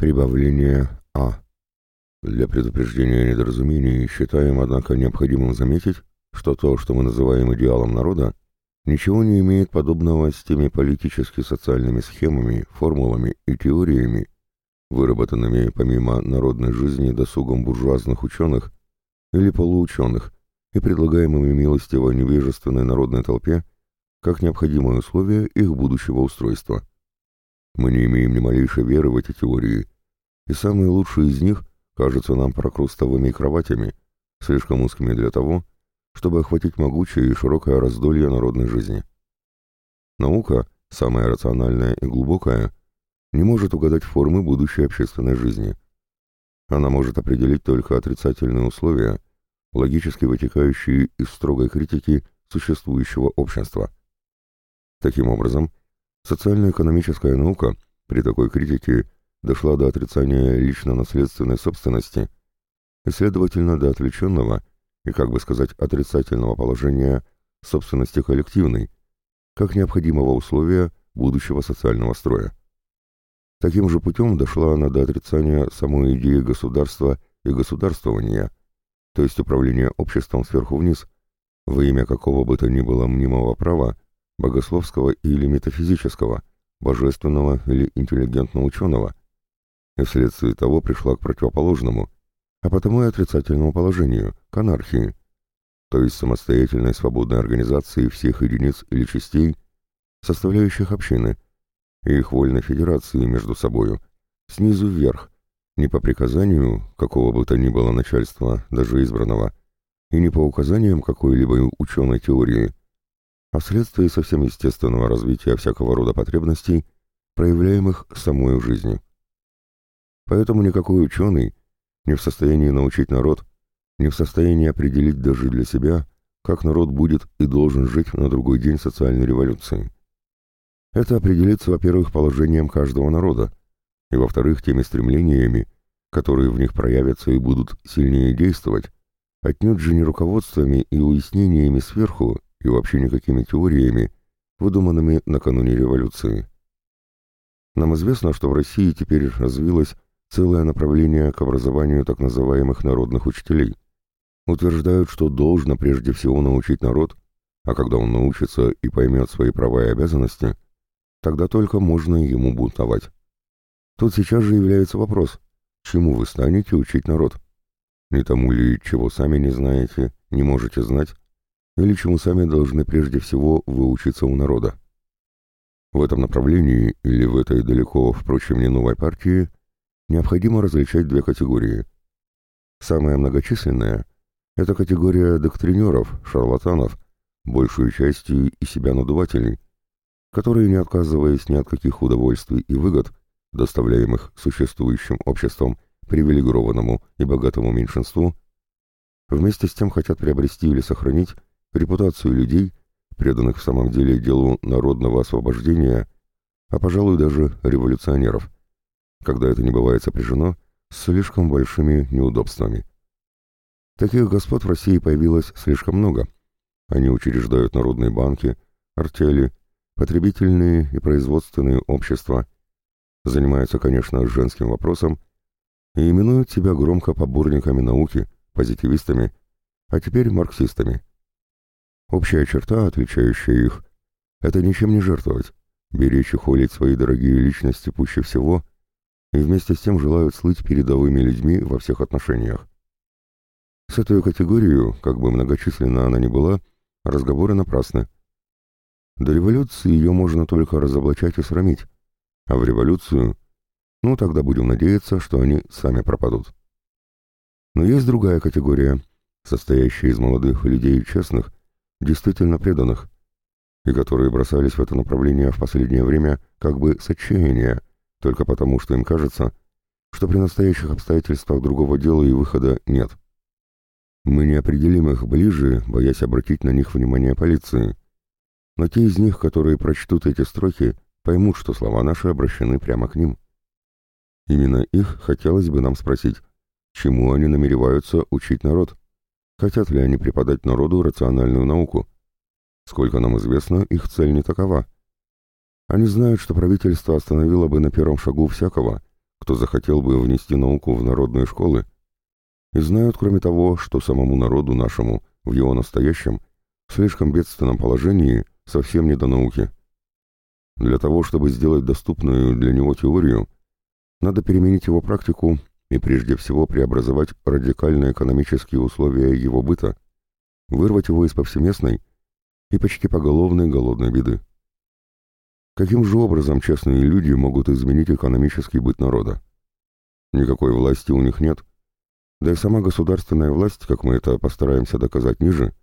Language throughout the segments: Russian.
Прибавление А. Для предупреждения недоразумений считаем, однако, необходимым заметить, что то, что мы называем идеалом народа, ничего не имеет подобного с теми политически-социальными схемами, формулами и теориями, выработанными помимо народной жизни досугом буржуазных ученых или полуученых и предлагаемыми милостиво невежественной народной толпе как необходимое условие их будущего устройства. Мы не имеем ни малейшей веры в эти теории, и самые лучшие из них кажутся нам прокрустовыми кроватями, слишком узкими для того, чтобы охватить могучее и широкое раздолье народной жизни. Наука, самая рациональная и глубокая, не может угадать формы будущей общественной жизни. Она может определить только отрицательные условия, логически вытекающие из строгой критики существующего общества. Таким образом, социально-экономическая наука при такой критике дошла до отрицания лично-наследственной собственности и, следовательно, до отвлеченного и, как бы сказать, отрицательного положения собственности коллективной, как необходимого условия будущего социального строя. Таким же путем дошла она до отрицания самой идеи государства и государствования, то есть управления обществом сверху вниз, во имя какого бы то ни было мнимого права, богословского или метафизического, божественного или интеллигентно-ученого, и вследствие того пришла к противоположному, а потому и отрицательному положению, к анархии, то есть самостоятельной свободной организации всех единиц или частей, составляющих общины, и их вольной федерации между собою, снизу вверх, не по приказанию какого бы то ни было начальства, даже избранного, и не по указаниям какой-либо ученой теории, а вследствие совсем естественного развития всякого рода потребностей, проявляемых самой жизнью. Поэтому никакой ученый не в состоянии научить народ, не в состоянии определить даже для себя, как народ будет и должен жить на другой день социальной революции. Это определится, во-первых, положением каждого народа, и, во-вторых, теми стремлениями, которые в них проявятся и будут сильнее действовать, отнюдь же не руководствами и уяснениями сверху и вообще никакими теориями, выдуманными накануне революции. Нам известно, что в России теперь развилось целое направление к образованию так называемых народных учителей. Утверждают, что должно прежде всего научить народ, а когда он научится и поймет свои права и обязанности, тогда только можно ему бунтовать. Тут сейчас же является вопрос, чему вы станете учить народ? Не тому ли, чего сами не знаете, не можете знать, или чему сами должны прежде всего выучиться у народа. В этом направлении, или в этой далеко, впрочем, не новой партии, необходимо различать две категории. Самая многочисленная – это категория доктринеров, шарлатанов, большую частью и себя надувателей, которые, не отказываясь ни от каких удовольствий и выгод, доставляемых существующим обществом привилегированному и богатому меньшинству, вместе с тем хотят приобрести или сохранить репутацию людей, преданных в самом деле делу народного освобождения, а, пожалуй, даже революционеров, когда это не бывает сопряжено с слишком большими неудобствами. Таких господ в России появилось слишком много. Они учреждают народные банки, артели, потребительные и производственные общества, занимаются, конечно, женским вопросом и именуют себя громко поборниками науки, позитивистами, а теперь марксистами. Общая черта, отличающая их, это ничем не жертвовать, беречь и холить свои дорогие личности пуще всего и вместе с тем желают слыть передовыми людьми во всех отношениях. С этой категорией, как бы многочисленна она ни была, разговоры напрасны. До революции ее можно только разоблачать и срамить, а в революцию, ну тогда будем надеяться, что они сами пропадут. Но есть другая категория, состоящая из молодых людей честных, действительно преданных, и которые бросались в это направление в последнее время как бы с отчаяния, только потому, что им кажется, что при настоящих обстоятельствах другого дела и выхода нет. Мы не определим их ближе, боясь обратить на них внимание полиции, но те из них, которые прочтут эти строки, поймут, что слова наши обращены прямо к ним. Именно их хотелось бы нам спросить, чему они намереваются учить народ. Хотят ли они преподать народу рациональную науку? Сколько нам известно, их цель не такова. Они знают, что правительство остановило бы на первом шагу всякого, кто захотел бы внести науку в народные школы, и знают, кроме того, что самому народу нашему, в его настоящем, в слишком бедственном положении, совсем не до науки. Для того, чтобы сделать доступную для него теорию, надо переменить его практику и прежде всего преобразовать радикально экономические условия его быта, вырвать его из повсеместной и почти поголовной голодной беды. Каким же образом честные люди могут изменить экономический быт народа? Никакой власти у них нет, да и сама государственная власть, как мы это постараемся доказать ниже,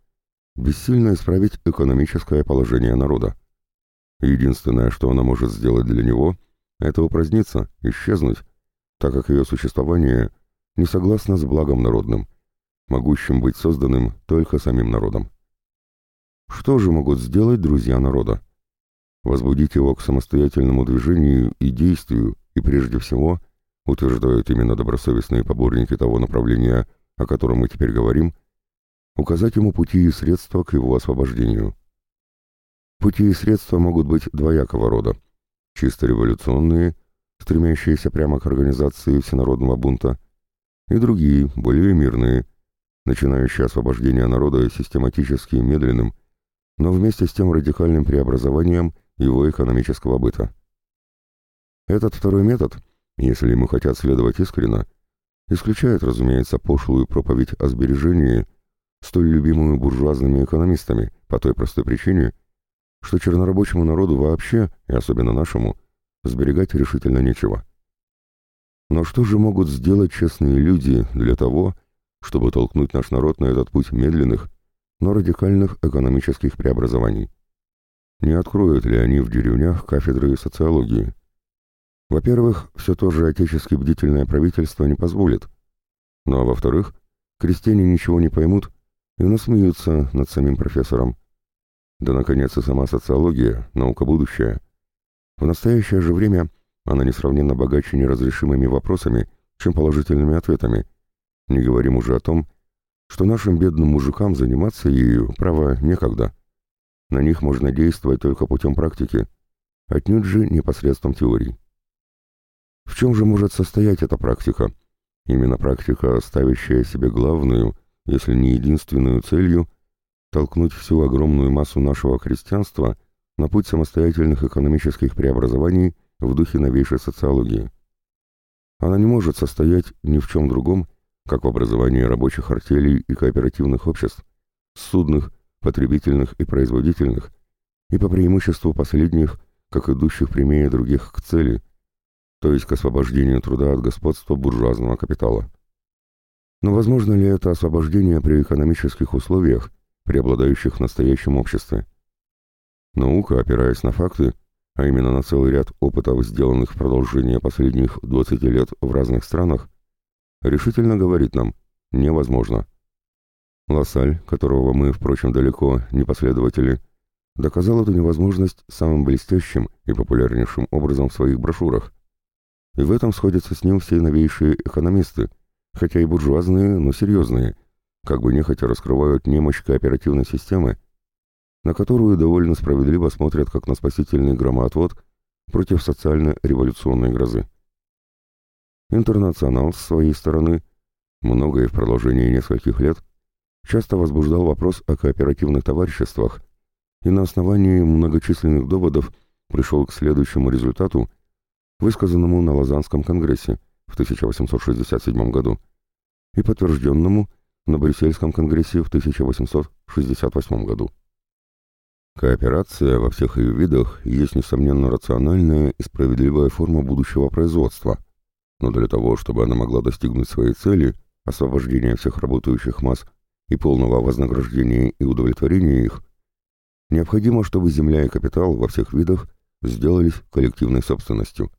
бессильно исправить экономическое положение народа. Единственное, что она может сделать для него, это упраздниться, исчезнуть, так как ее существование не согласно с благом народным, могущим быть созданным только самим народом. Что же могут сделать друзья народа? Возбудить его к самостоятельному движению и действию, и прежде всего, утверждают именно добросовестные поборники того направления, о котором мы теперь говорим, указать ему пути и средства к его освобождению. Пути и средства могут быть двоякого рода, чисто революционные, стремящиеся прямо к организации всенародного бунта, и другие, более мирные, начинающие освобождение народа систематически медленным, но вместе с тем радикальным преобразованием его экономического быта. Этот второй метод, если ему хотят следовать искренно, исключает, разумеется, пошлую проповедь о сбережении, столь любимую буржуазными экономистами, по той простой причине, что чернорабочему народу вообще, и особенно нашему, сберегать решительно нечего. Но что же могут сделать честные люди для того, чтобы толкнуть наш народ на этот путь медленных, но радикальных экономических преобразований? Не откроют ли они в деревнях кафедры социологии? Во-первых, все то же отечески бдительное правительство не позволит. Ну а во-вторых, крестьяне ничего не поймут и насмеются над самим профессором. Да, наконец, и сама социология, наука будущая, в настоящее же время она несравненно богаче неразрешимыми вопросами, чем положительными ответами. Не говорим уже о том, что нашим бедным мужикам заниматься ею, право, некогда. На них можно действовать только путем практики, отнюдь же не посредством. В чем же может состоять эта практика? Именно практика, ставящая себе главную, если не единственную целью, толкнуть всю огромную массу нашего христианства – на путь самостоятельных экономических преобразований в духе новейшей социологии. Она не может состоять ни в чем другом, как в образовании рабочих артелей и кооперативных обществ, судных, потребительных и производительных, и по преимуществу последних, как идущих прямее других к цели, то есть к освобождению труда от господства буржуазного капитала. Но возможно ли это освобождение при экономических условиях, преобладающих в настоящем обществе? Наука, опираясь на факты, а именно на целый ряд опытов, сделанных в продолжение последних 20 лет в разных странах, решительно говорит нам «невозможно». Лассаль, которого мы, впрочем, далеко не последователи, доказал эту невозможность самым блестящим и популярнейшим образом в своих брошюрах. И в этом сходятся с ним все новейшие экономисты, хотя и буржуазные, но серьезные, как бы нехотя раскрывают немощь кооперативной системы на которую довольно справедливо смотрят как на спасительный громоотвод против социально-революционной грозы. Интернационал, с своей стороны, многое в продолжении нескольких лет, часто возбуждал вопрос о кооперативных товариществах и на основании многочисленных доводов пришел к следующему результату, высказанному на Лозаннском конгрессе в 1867 году и подтвержденному на Брюссельском конгрессе в 1868 году. Кооперация во всех ее видах есть, несомненно, рациональная и справедливая форма будущего производства, но для того, чтобы она могла достигнуть своей цели, освобождения всех работающих масс и полного вознаграждения и удовлетворения их, необходимо, чтобы земля и капитал во всех видах сделались коллективной собственностью.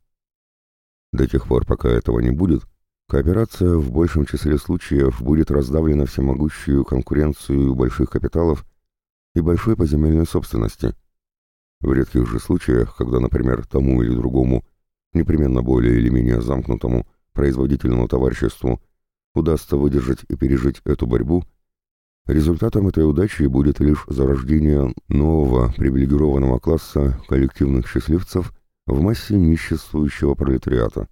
До тех пор, пока этого не будет, кооперация в большем числе случаев будет раздавлена всемогущую конкуренцию больших капиталов и большой поземельной собственности. В редких же случаях, когда, например, тому или другому, непременно более или менее замкнутому, производительному товариществу удастся выдержать и пережить эту борьбу, результатом этой удачи будет лишь зарождение нового привилегированного класса коллективных счастливцев в массе ниществующего пролетариата.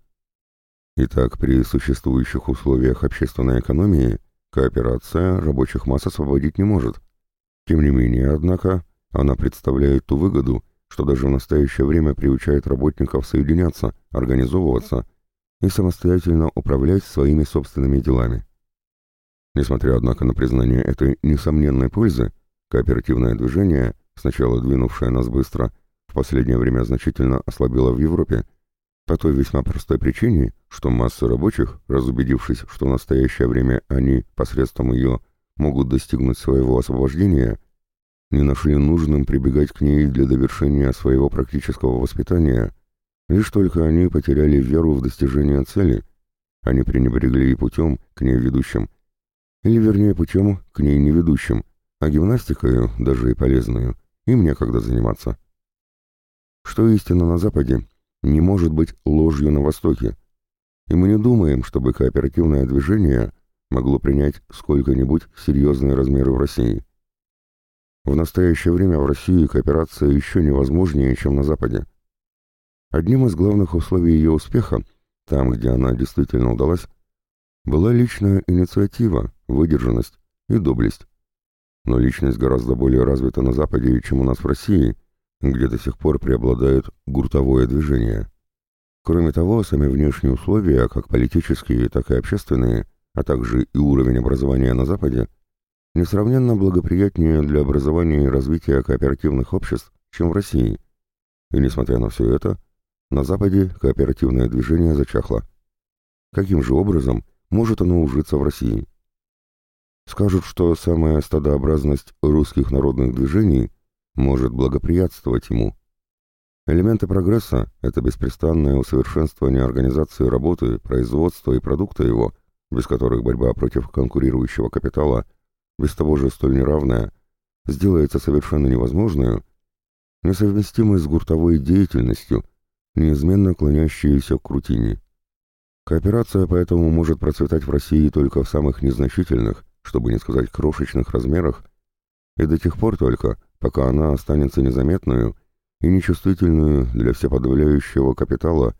Итак, при существующих условиях общественной экономии кооперация рабочих масс освободить не может. Тем не менее, однако, она представляет ту выгоду, что даже в настоящее время приучает работников соединяться, организовываться и самостоятельно управлять своими собственными делами. Несмотря, однако, на признание этой несомненной пользы, кооперативное движение, сначала двинувшее нас быстро, в последнее время значительно ослабило в Европе, по той весьма простой причине, что массы рабочих, разубедившись, что в настоящее время они посредством ее могут достигнуть своего освобождения, не нашли нужным прибегать к ней для довершения своего практического воспитания, лишь только они потеряли веру в достижение цели, они пренебрегли и путем, к ней ведущим, или вернее путем, к ней не ведущим, а гимнастикою, даже и полезную, им некогда заниматься. Что истина на Западе, не может быть ложью на Востоке, и мы не думаем, чтобы кооперативное движение могло принять сколько-нибудь серьезные размеры в России. В настоящее время в России кооперация еще невозможнее, чем на Западе. Одним из главных условий ее успеха, там, где она действительно удалась, была личная инициатива, выдержанность и доблесть. Но личность гораздо более развита на Западе, чем у нас в России, где до сих пор преобладает гуртовое движение. Кроме того, сами внешние условия, как политические, так и общественные, а также и уровень образования на Западе, несравненно благоприятнее для образования и развития кооперативных обществ, чем в России. И несмотря на все это, на Западе кооперативное движение зачахло. Каким же образом может оно ужиться в России? Скажут, что самая стадообразность русских народных движений может благоприятствовать ему. Элементы прогресса – это беспрестанное усовершенствование организации работы, производства и продукта его, без которых борьба против конкурирующего капитала – без того же столь неравная, сделается совершенно невозможной, несовместимой с гуртовой деятельностью, неизменно клонящейся к рутине. Кооперация поэтому может процветать в России только в самых незначительных, чтобы не сказать крошечных размерах, и до тех пор только, пока она останется незаметную и нечувствительную для всеподавляющего капитала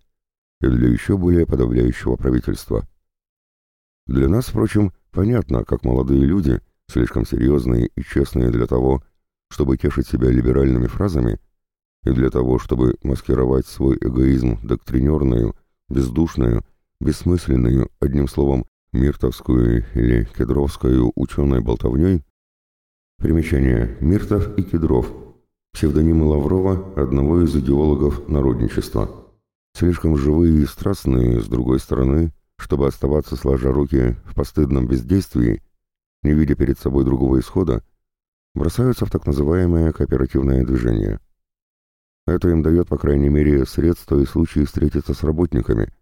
и для еще более подавляющего правительства. Для нас, впрочем, понятно, как молодые люди – слишком серьезные и честные для того, чтобы тешить себя либеральными фразами, и для того, чтобы маскировать свой эгоизм доктринерную, бездушную, бессмысленную, одним словом, миртовскую или кедровскую ученой болтовней. Примечание. Миртов и Кедров. Псевдонимы Лаврова, одного из идеологов народничества. Слишком живые и страстные, с другой стороны, чтобы оставаться сложа руки в постыдном бездействии не видя перед собой другого исхода, бросаются в так называемое кооперативное движение. Это им дает, по крайней мере, средства и случаи встретиться с работниками,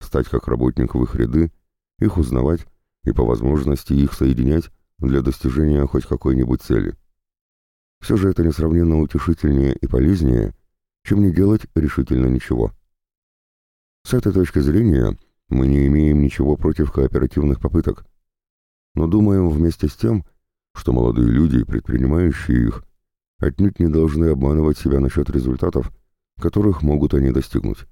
стать как работник в их ряды, их узнавать и по возможности их соединять для достижения хоть какой-нибудь цели. Все же это несравненно утешительнее и полезнее, чем не делать решительно ничего. С этой точки зрения мы не имеем ничего против кооперативных попыток, но думаем вместе с тем, что молодые люди, предпринимающие их, отнюдь не должны обманывать себя насчет результатов, которых могут они достигнуть.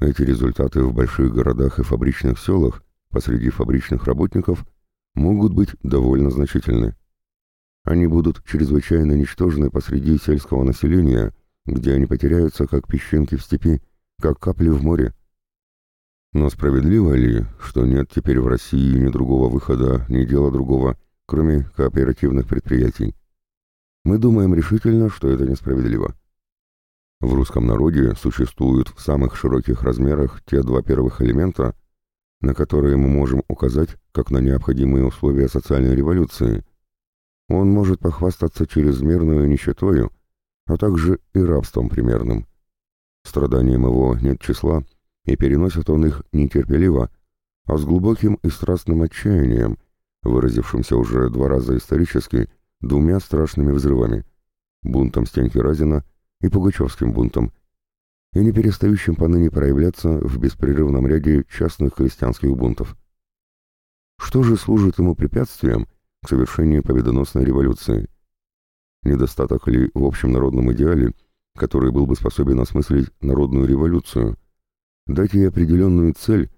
Эти результаты в больших городах и фабричных селах посреди фабричных работников могут быть довольно значительны. Они будут чрезвычайно ничтожны посреди сельского населения, где они потеряются как песчинки в степи, как капли в море, но справедливо ли, что нет теперь в России ни другого выхода, ни дела другого, кроме кооперативных предприятий? Мы думаем решительно, что это несправедливо. В русском народе существуют в самых широких размерах те два первых элемента, на которые мы можем указать как на необходимые условия социальной революции. Он может похвастаться чрезмерную нищетою, а также и рабством примерным. Страданием его нет числа, и переносит он их нетерпеливо, а с глубоким и страстным отчаянием, выразившимся уже два раза исторически двумя страшными взрывами — бунтом Стеньки Разина и Пугачевским бунтом, и не перестающим поныне проявляться в беспрерывном ряде частных крестьянских бунтов. Что же служит ему препятствием к совершению победоносной революции? Недостаток ли в общем народном идеале, который был бы способен осмыслить народную революцию, дать ей определенную цель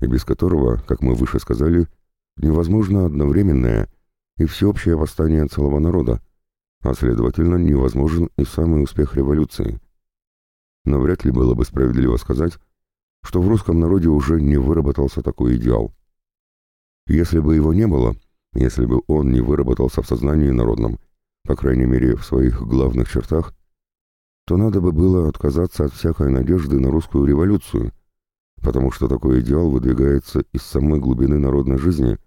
и без которого, как мы выше сказали, невозможно одновременное и всеобщее восстание целого народа, а следовательно невозможен и самый успех революции. Но вряд ли было бы справедливо сказать, что в русском народе уже не выработался такой идеал. Если бы его не было, если бы он не выработался в сознании народном, по крайней мере в своих главных чертах, то надо бы было отказаться от всякой надежды на русскую революцию, потому что такой идеал выдвигается из самой глубины народной жизни,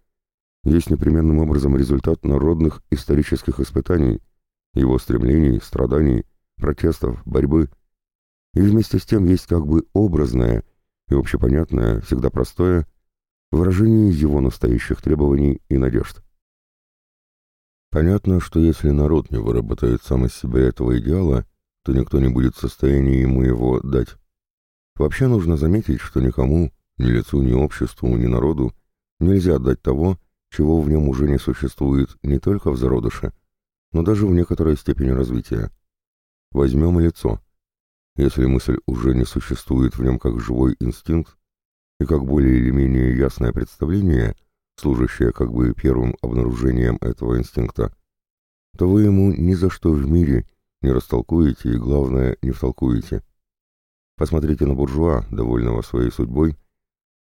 есть непременным образом результат народных исторических испытаний, его стремлений, страданий, протестов, борьбы, и вместе с тем есть как бы образное и общепонятное, всегда простое, выражение его настоящих требований и надежд. Понятно, что если народ не выработает сам из себя этого идеала, то никто не будет в состоянии ему его дать. Вообще нужно заметить, что никому, ни лицу, ни обществу, ни народу нельзя дать того, чего в нем уже не существует не только в зародыше, но даже в некоторой степени развития. Возьмем лицо. Если мысль уже не существует в нем как живой инстинкт и как более или менее ясное представление, служащее как бы первым обнаружением этого инстинкта, то вы ему ни за что в мире не растолкуете и, главное, не втолкуете. Посмотрите на буржуа, довольного своей судьбой.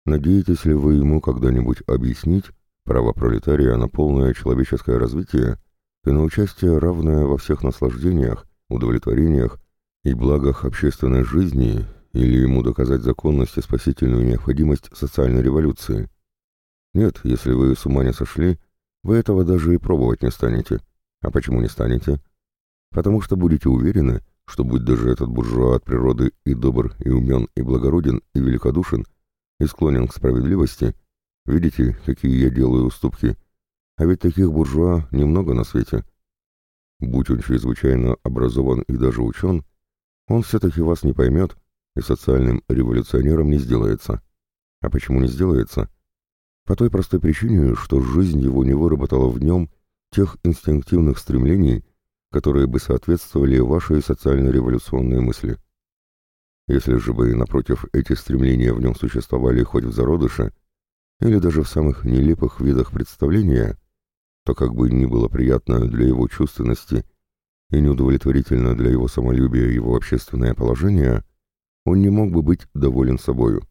Надеетесь ли вы ему когда-нибудь объяснить право пролетария на полное человеческое развитие и на участие, равное во всех наслаждениях, удовлетворениях и благах общественной жизни, или ему доказать законность и спасительную необходимость социальной революции? Нет, если вы с ума не сошли, вы этого даже и пробовать не станете. А почему не станете? Потому что будете уверены, что будь даже этот буржуа от природы и добр, и умен, и благороден, и великодушен, и склонен к справедливости, видите, какие я делаю уступки, а ведь таких буржуа немного на свете. Будь он чрезвычайно образован и даже учен, он все-таки вас не поймет и социальным революционером не сделается. А почему не сделается? По той простой причине, что жизнь его не выработала в нем тех инстинктивных стремлений, которые бы соответствовали вашей социально-революционной мысли. Если же бы, напротив, эти стремления в нем существовали хоть в зародыше, или даже в самых нелепых видах представления, то как бы ни было приятно для его чувственности и неудовлетворительно для его самолюбия его общественное положение, он не мог бы быть доволен собою.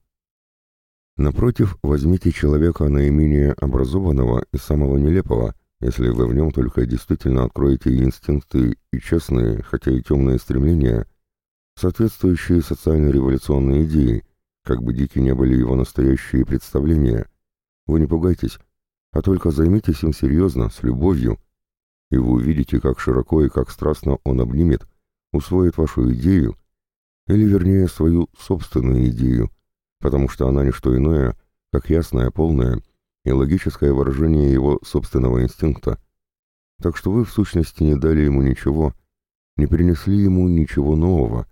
Напротив, возьмите человека наименее образованного и самого нелепого, если вы в нем только действительно откроете инстинкты и честные, хотя и темные стремления, соответствующие социально-революционной идеи, как бы дики не были его настоящие представления. Вы не пугайтесь, а только займитесь им серьезно, с любовью, и вы увидите, как широко и как страстно он обнимет, усвоит вашу идею, или вернее свою собственную идею, потому что она не что иное, как ясная, полная, и логическое выражение его собственного инстинкта. Так что вы в сущности не дали ему ничего, не принесли ему ничего нового,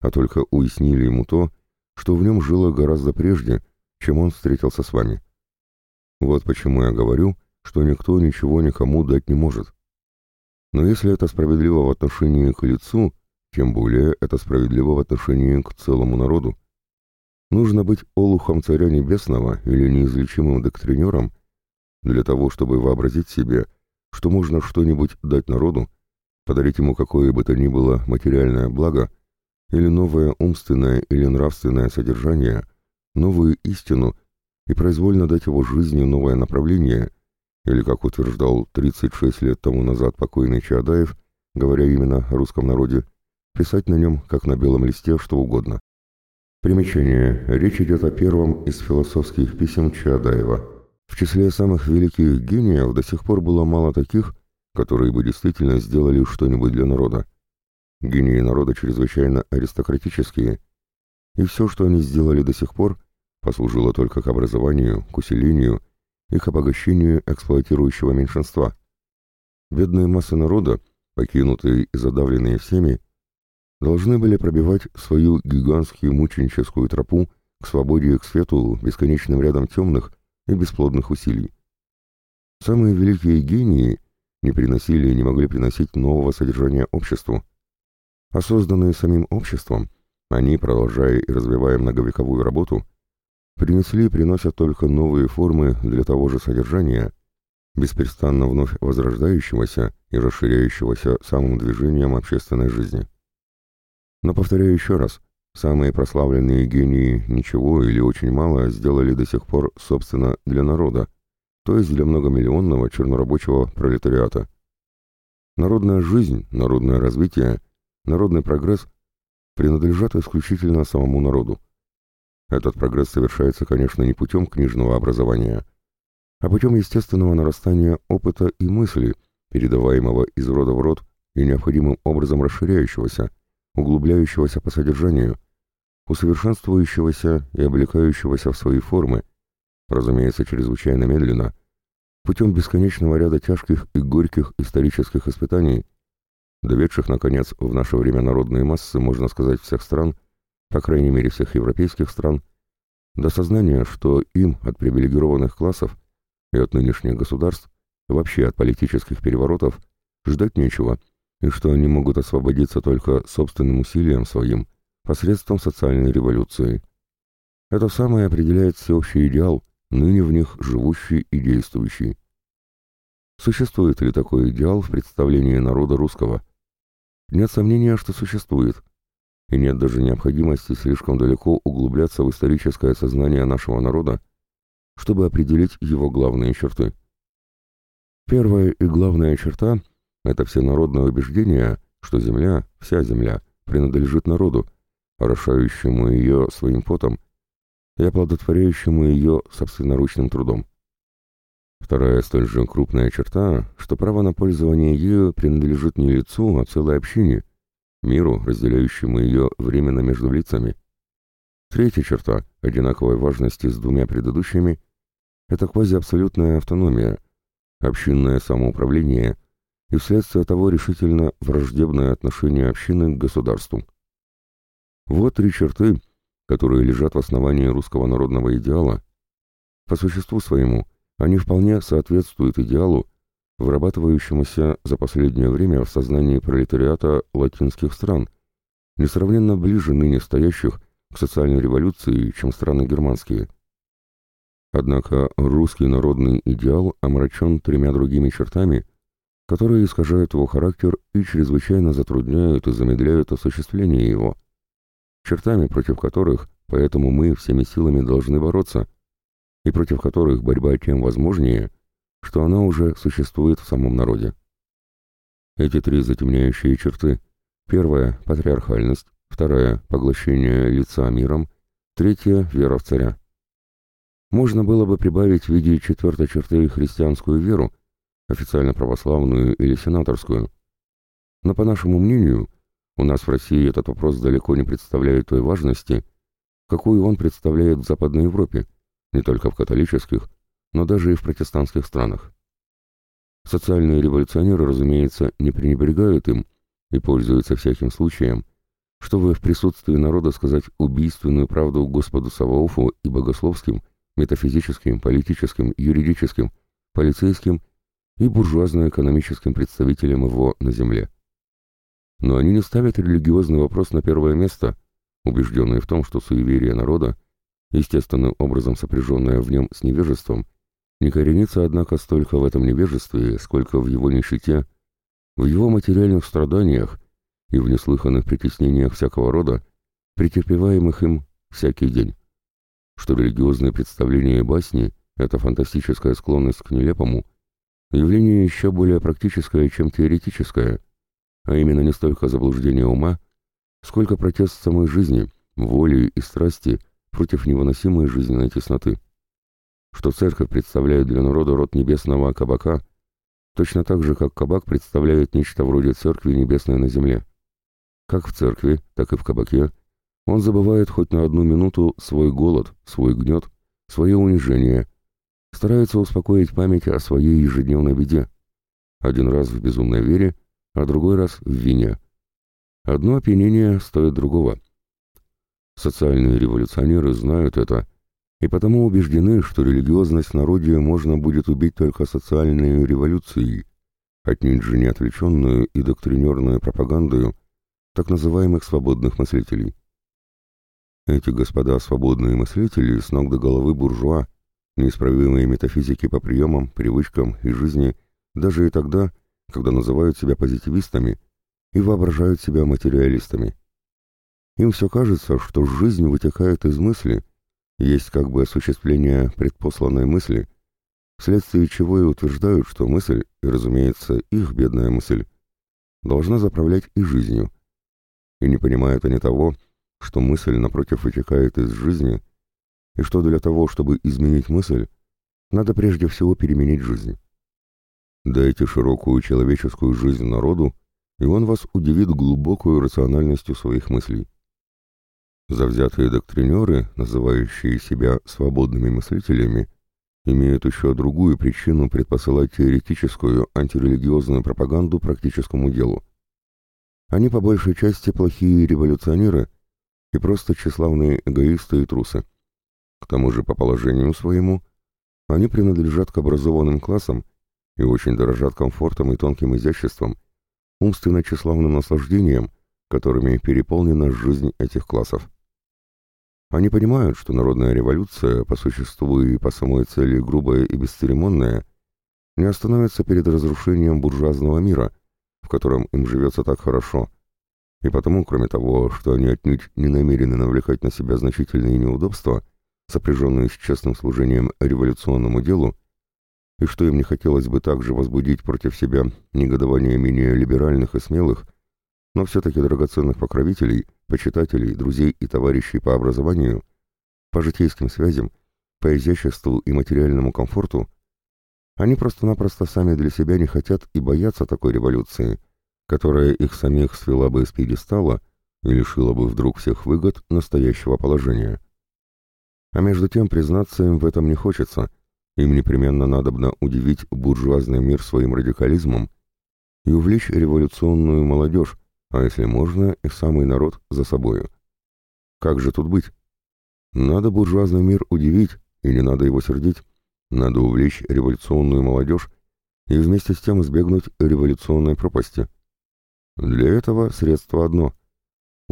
а только уяснили ему то, что в нем жило гораздо прежде, чем он встретился с вами. Вот почему я говорю, что никто ничего никому дать не может. Но если это справедливо в отношении к лицу, тем более это справедливо в отношении к целому народу. Нужно быть олухом Царя Небесного или неизлечимым доктринером для того, чтобы вообразить себе, что можно что-нибудь дать народу, подарить ему какое бы то ни было материальное благо или новое умственное или нравственное содержание, новую истину и произвольно дать его жизни новое направление, или, как утверждал 36 лет тому назад покойный Чаадаев, говоря именно о русском народе, писать на нем, как на белом листе, что угодно. Примечание. Речь идет о первом из философских писем Чаадаева. В числе самых великих гениев до сих пор было мало таких, которые бы действительно сделали что-нибудь для народа. Гении народа чрезвычайно аристократические, и все, что они сделали до сих пор, послужило только к образованию, к усилению и к обогащению эксплуатирующего меньшинства. Бедные массы народа, покинутые и задавленные всеми, должны были пробивать свою гигантскую мученическую тропу к свободе и к свету бесконечным рядом темных и бесплодных усилий. Самые великие гении не приносили и не могли приносить нового содержания обществу, а созданные самим обществом, они, продолжая и развивая многовековую работу, принесли и приносят только новые формы для того же содержания, беспрестанно вновь возрождающегося и расширяющегося самым движением общественной жизни. Но повторяю еще раз, самые прославленные гении ничего или очень мало сделали до сих пор, собственно, для народа, то есть для многомиллионного чернорабочего пролетариата. Народная жизнь, народное развитие, народный прогресс принадлежат исключительно самому народу. Этот прогресс совершается, конечно, не путем книжного образования, а путем естественного нарастания опыта и мысли, передаваемого из рода в род и необходимым образом расширяющегося, углубляющегося по содержанию, усовершенствующегося и облекающегося в свои формы, разумеется, чрезвычайно медленно, путем бесконечного ряда тяжких и горьких исторических испытаний, доведших, наконец, в наше время народные массы, можно сказать, всех стран, по крайней мере всех европейских стран, до сознания, что им от привилегированных классов и от нынешних государств, вообще от политических переворотов, ждать нечего, и что они могут освободиться только собственным усилием своим, посредством социальной революции. Это самое определяет всеобщий идеал, ныне в них живущий и действующий. Существует ли такой идеал в представлении народа русского? Нет сомнения, что существует, и нет даже необходимости слишком далеко углубляться в историческое сознание нашего народа, чтобы определить его главные черты. Первая и главная черта – это всенародное убеждение, что земля, вся земля, принадлежит народу, орошающему ее своим потом и оплодотворяющему ее собственноручным трудом. Вторая столь же крупная черта, что право на пользование ею принадлежит не лицу, а целой общине – миру, разделяющему ее временно между лицами. Третья черта, одинаковой важности с двумя предыдущими, это квазиабсолютная автономия, общинное самоуправление и вследствие того решительно враждебное отношение общины к государству. Вот три черты, которые лежат в основании русского народного идеала. По существу своему они вполне соответствуют идеалу, вырабатывающемуся за последнее время в сознании пролетариата латинских стран, несравненно ближе ныне стоящих к социальной революции, чем страны германские. Однако русский народный идеал омрачен тремя другими чертами, которые искажают его характер и чрезвычайно затрудняют и замедляют осуществление его, чертами, против которых поэтому мы всеми силами должны бороться, и против которых борьба тем возможнее – что она уже существует в самом народе. Эти три затемняющие черты – первая – патриархальность, вторая – поглощение лица миром, третья – вера в царя. Можно было бы прибавить в виде четвертой черты христианскую веру, официально православную или сенаторскую. Но, по нашему мнению, у нас в России этот вопрос далеко не представляет той важности, какую он представляет в Западной Европе, не только в католических, но даже и в протестантских странах. Социальные революционеры, разумеется, не пренебрегают им и пользуются всяким случаем, чтобы в присутствии народа сказать убийственную правду Господу Саваофу и богословским, метафизическим, политическим, юридическим, полицейским и буржуазно-экономическим представителям его на земле. Но они не ставят религиозный вопрос на первое место, убежденные в том, что суеверие народа, естественным образом сопряженное в нем с невежеством, не коренится, однако, столько в этом невежестве, сколько в его нищете, в его материальных страданиях и в неслыханных притеснениях всякого рода, претерпеваемых им всякий день. Что религиозные представления и басни — это фантастическая склонность к нелепому, явление еще более практическое, чем теоретическое, а именно не столько заблуждение ума, сколько протест самой жизни, воли и страсти против невыносимой жизненной тесноты что церковь представляет для народа род небесного кабака, точно так же, как кабак представляет нечто вроде церкви небесной на земле. Как в церкви, так и в кабаке он забывает хоть на одну минуту свой голод, свой гнет, свое унижение, старается успокоить память о своей ежедневной беде. Один раз в безумной вере, а другой раз в вине. Одно опьянение стоит другого. Социальные революционеры знают это и потому убеждены, что религиозность народе можно будет убить только социальной революцией, отнюдь же не отвлеченную и доктринерную пропагандою так называемых свободных мыслителей. Эти господа свободные мыслители с ног до головы буржуа, неисправимые метафизики по приемам, привычкам и жизни, даже и тогда, когда называют себя позитивистами и воображают себя материалистами. Им все кажется, что жизнь вытекает из мысли, есть как бы осуществление предпосланной мысли, вследствие чего и утверждают, что мысль, и, разумеется, их бедная мысль, должна заправлять и жизнью. И не понимают они того, что мысль, напротив, вытекает из жизни, и что для того, чтобы изменить мысль, надо прежде всего переменить жизнь. Дайте широкую человеческую жизнь народу, и он вас удивит глубокую рациональностью своих мыслей. Завзятые доктринеры, называющие себя свободными мыслителями, имеют еще другую причину предпосылать теоретическую антирелигиозную пропаганду практическому делу. Они по большей части плохие революционеры и просто тщеславные эгоисты и трусы. К тому же по положению своему они принадлежат к образованным классам и очень дорожат комфортом и тонким изяществом, умственно тщеславным наслаждением, которыми переполнена жизнь этих классов. Они понимают, что народная революция, по существу и по самой цели грубая и бесцеремонная, не остановится перед разрушением буржуазного мира, в котором им живется так хорошо, и потому, кроме того, что они отнюдь не намерены навлекать на себя значительные неудобства, сопряженные с честным служением революционному делу, и что им не хотелось бы также возбудить против себя негодование менее либеральных и смелых, но все-таки драгоценных покровителей, почитателей, друзей и товарищей по образованию, по житейским связям, по изяществу и материальному комфорту, они просто-напросто сами для себя не хотят и боятся такой революции, которая их самих свела бы с пьедестала и лишила бы вдруг всех выгод настоящего положения. А между тем признаться им в этом не хочется, им непременно надобно удивить буржуазный мир своим радикализмом и увлечь революционную молодежь, а если можно, и самый народ за собою. Как же тут быть? Надо буржуазный мир удивить, и не надо его сердить. Надо увлечь революционную молодежь и вместе с тем избегнуть революционной пропасти. Для этого средство одно —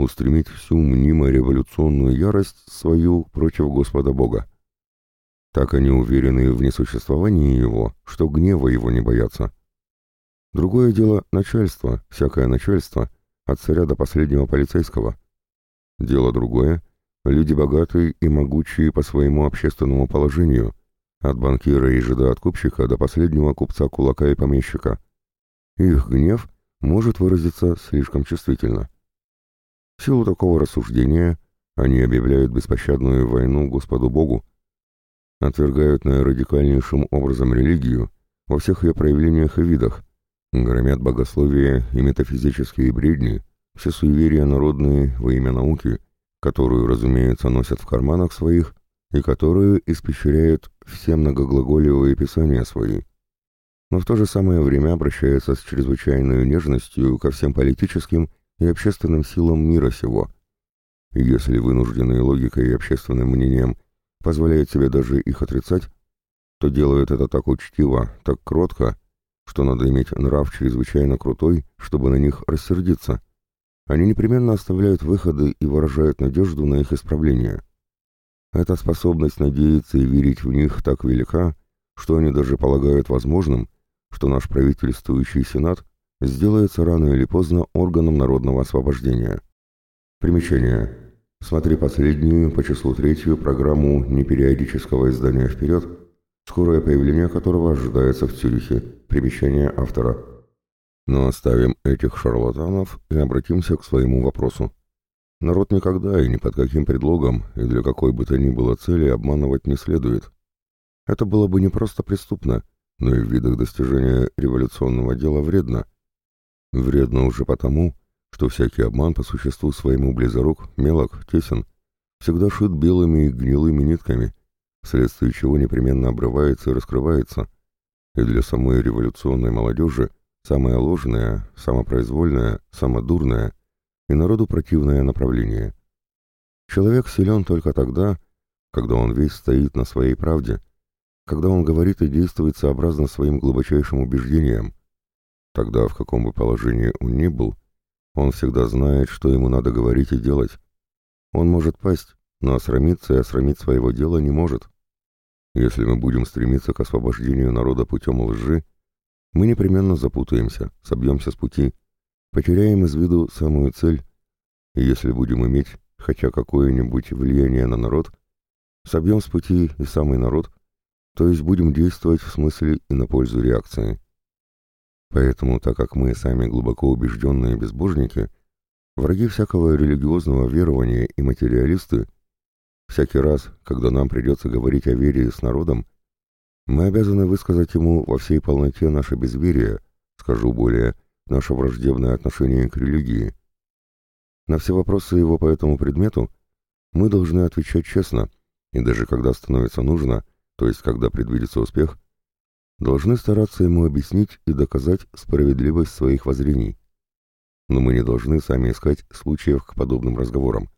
устремить всю мнимо-революционную ярость свою против Господа Бога. Так они уверены в несуществовании Его, что гнева Его не боятся. Другое дело — начальство, всякое начальство — от царя до последнего полицейского. Дело другое — люди богатые и могучие по своему общественному положению, от банкира и жида-откупщика до последнего купца-кулака и помещика. Их гнев может выразиться слишком чувствительно. В силу такого рассуждения они объявляют беспощадную войну Господу Богу, отвергают наирадикальнейшим образом религию во всех ее проявлениях и видах, Громят богословие и метафизические бредни, все суеверия народные во имя науки, которую, разумеется, носят в карманах своих и которую испещряют все многоглаголевые писания свои. Но в то же самое время обращается с чрезвычайной нежностью ко всем политическим и общественным силам мира сего. Если вынужденные логикой и общественным мнением позволяют себе даже их отрицать, то делают это так учтиво, так кротко, что надо иметь нрав чрезвычайно крутой, чтобы на них рассердиться. Они непременно оставляют выходы и выражают надежду на их исправление. Эта способность надеяться и верить в них так велика, что они даже полагают возможным, что наш правительствующий Сенат сделается рано или поздно органом народного освобождения. Примечание. Смотри последнюю по числу третью программу непериодического издания «Вперед», скорое появление которого ожидается в Цюрихе. Примечание автора. Но оставим этих шарлатанов и обратимся к своему вопросу. Народ никогда и ни под каким предлогом и для какой бы то ни было цели обманывать не следует. Это было бы не просто преступно, но и в видах достижения революционного дела вредно. Вредно уже потому, что всякий обман по существу своему близорук, мелок, тесен, всегда шит белыми и гнилыми нитками – вследствие чего непременно обрывается и раскрывается, и для самой революционной молодежи самое ложное, самопроизвольное, самодурное и народу противное направление. Человек силен только тогда, когда он весь стоит на своей правде, когда он говорит и действует сообразно своим глубочайшим убеждениям. Тогда, в каком бы положении он ни был, он всегда знает, что ему надо говорить и делать. Он может пасть, но осрамиться и осрамить своего дела не может. Если мы будем стремиться к освобождению народа путем лжи, мы непременно запутаемся, собьемся с пути, потеряем из виду самую цель, и если будем иметь хотя какое-нибудь влияние на народ, собьем с пути и самый народ, то есть будем действовать в смысле и на пользу реакции. Поэтому, так как мы сами глубоко убежденные безбожники, враги всякого религиозного верования и материалисты, всякий раз, когда нам придется говорить о вере с народом, мы обязаны высказать ему во всей полноте наше безверие, скажу более, наше враждебное отношение к религии. На все вопросы его по этому предмету мы должны отвечать честно, и даже когда становится нужно, то есть когда предвидится успех, должны стараться ему объяснить и доказать справедливость своих воззрений. Но мы не должны сами искать случаев к подобным разговорам.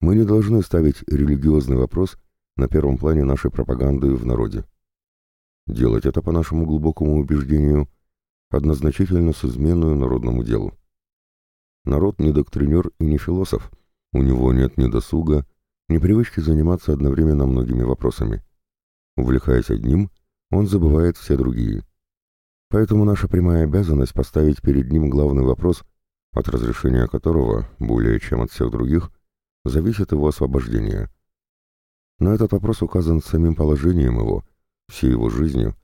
Мы не должны ставить религиозный вопрос на первом плане нашей пропаганды в народе. Делать это, по нашему глубокому убеждению, однозначительно с изменою народному делу. Народ не доктринер и не философ, у него нет ни досуга, ни привычки заниматься одновременно многими вопросами. Увлекаясь одним – он забывает все другие. Поэтому наша прямая обязанность поставить перед ним главный вопрос, от разрешения которого, более чем от всех других, зависит его освобождение. Но этот вопрос указан самим положением его, всей его жизнью.